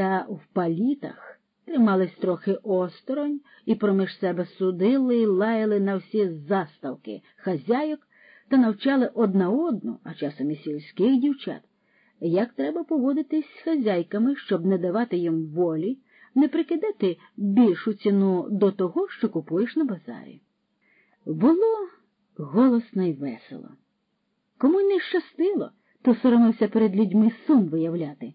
та в палітах тримались трохи осторонь і проміж себе судили й лаяли на всі заставки хазяйок та навчали одна одну, а часом і сільських дівчат, як треба поводитись з хазяйками, щоб не давати їм волі, не прикидати більшу ціну до того, що купуєш на базарі. Було голосно й весело. Кому не щастило, то соромився перед людьми сум виявляти.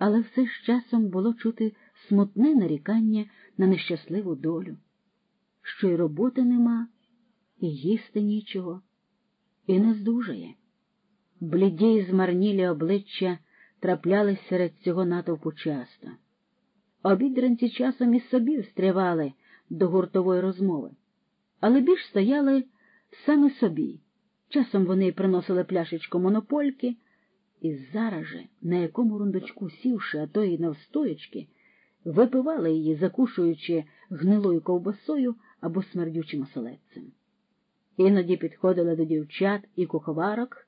Але все з часом було чути смутне нарікання на нещасливу долю, що й роботи нема, і їсти нічого, і не здужає. Бліді й змарнілі обличчя траплялись серед цього натовпу часто. Обідранці часом і собі встрявали до гуртової розмови, але більш стояли саме собі. Часом вони приносили пляшечку монопольки, і зараз же, на якому рундочку сівши, а то й навстоячки, випивали її, закушуючи гнилою ковбасою або смердючим оселедцем. Іноді підходили до дівчат і куховарок,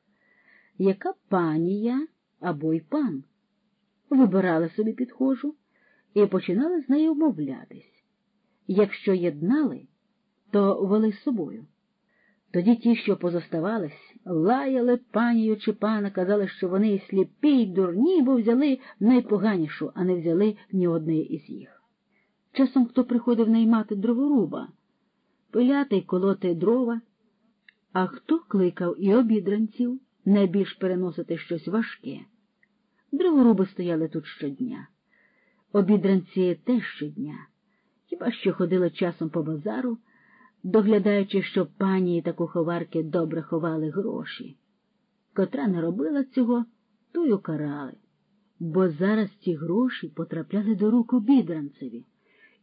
яка панія або й пан. Вибирали собі підхожу і починали з нею вмовлятись. Якщо єднали, то вели з собою. Тоді ті, що позоставались, лаяли панію чи пана, казали, що вони сліпі й дурні, бо взяли найпоганішу, а не взяли ні одної із їх. Часом хто приходив наймати дроворуба, пиляти й колоти дрова, а хто кликав і обідранців найбільш переносити щось важке. Дроворуби стояли тут щодня. Обідранці теж щодня, хіба що ходили часом по базару доглядаючи, щоб пані та куховарки добре ховали гроші. Котра не робила цього, ту й укарали, бо зараз ці гроші потрапляли до рук обідранцеві,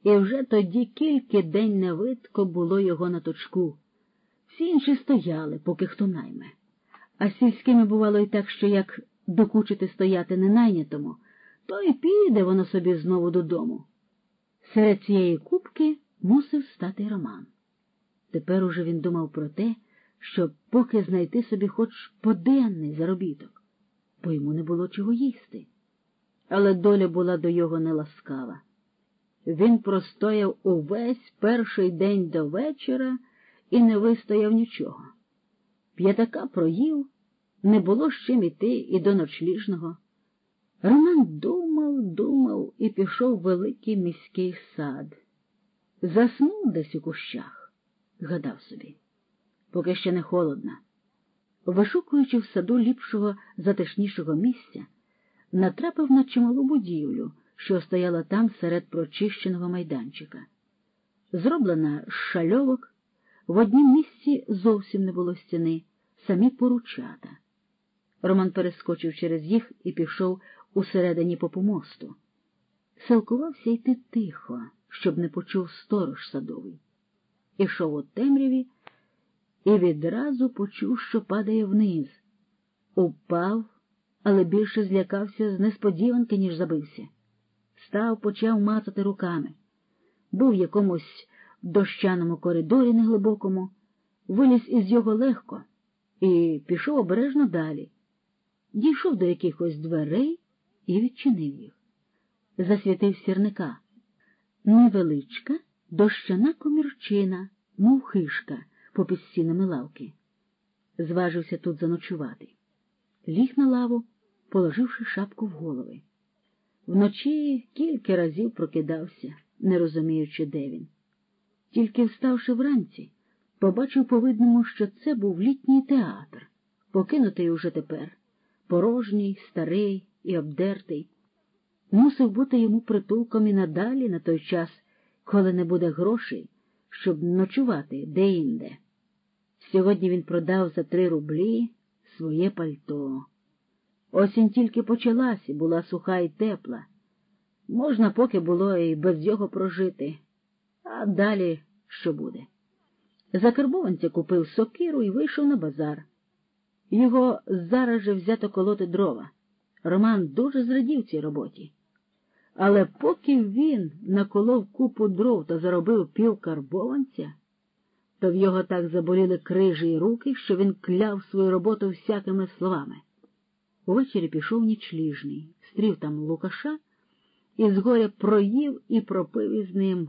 і вже тоді кілька день не видко було його на точку. Всі інші стояли, поки хто найме. А сільськими бувало і так, що як докучити стояти ненайнятому, то й піде воно собі знову додому. Серед цієї кубки мусив стати Роман. Тепер уже він думав про те, щоб поки знайти собі хоч поденний заробіток, бо йому не було чого їсти. Але доля була до його неласкава. Він простояв увесь перший день до вечора і не вистояв нічого. П'ятака проїв, не було з чим іти і до ночліжного. Роман думав, думав і пішов в великий міський сад. Заснув десь у кущах гадав собі, поки ще не холодно. Вишукуючи в саду ліпшого, затишнішого місця, натрапив на чималу будівлю, що стояла там серед прочищеного майданчика. Зроблена з шальовок, в однім місці зовсім не було стіни, самі поручата. Роман перескочив через їх і пішов усередині по помосту. Силкувався йти тихо, щоб не почув сторож садовий ішов у темряві і відразу почув, що падає вниз. Упав, але більше злякався з несподіванки, ніж забився. Став, почав мацати руками. Був в якомусь дощаному коридорі неглибокому, виліз із його легко і пішов обережно далі. Дійшов до якихось дверей і відчинив їх. Засвітив сірника. Невеличка дощана комірчина, мов хишка, попід стінами лавки. Зважився тут заночувати. Ліг на лаву, положивши шапку в голови. Вночі кілька разів прокидався, не розуміючи, де він. Тільки вставши вранці, побачив по видному, що це був літній театр, покинутий уже тепер, порожній, старий і обдертий. Мусив бути йому притулком і надалі на той час коли не буде грошей, щоб ночувати де-інде. Сьогодні він продав за три рублі своє пальто. Осінь тільки почалась була суха і тепла. Можна поки було і без його прожити, а далі що буде. Закарбованця купив сокиру і вийшов на базар. Його зараз же взято колоти дрова. Роман дуже зрадів цій роботі. Але поки він наколов купу дров та заробив пів карбованця, то в його так заболіли крижі й руки, що він кляв свою роботу всякими словами. Увечері пішов нічліжний, стрів там Лукаша і з горя проїв і пропив із ним.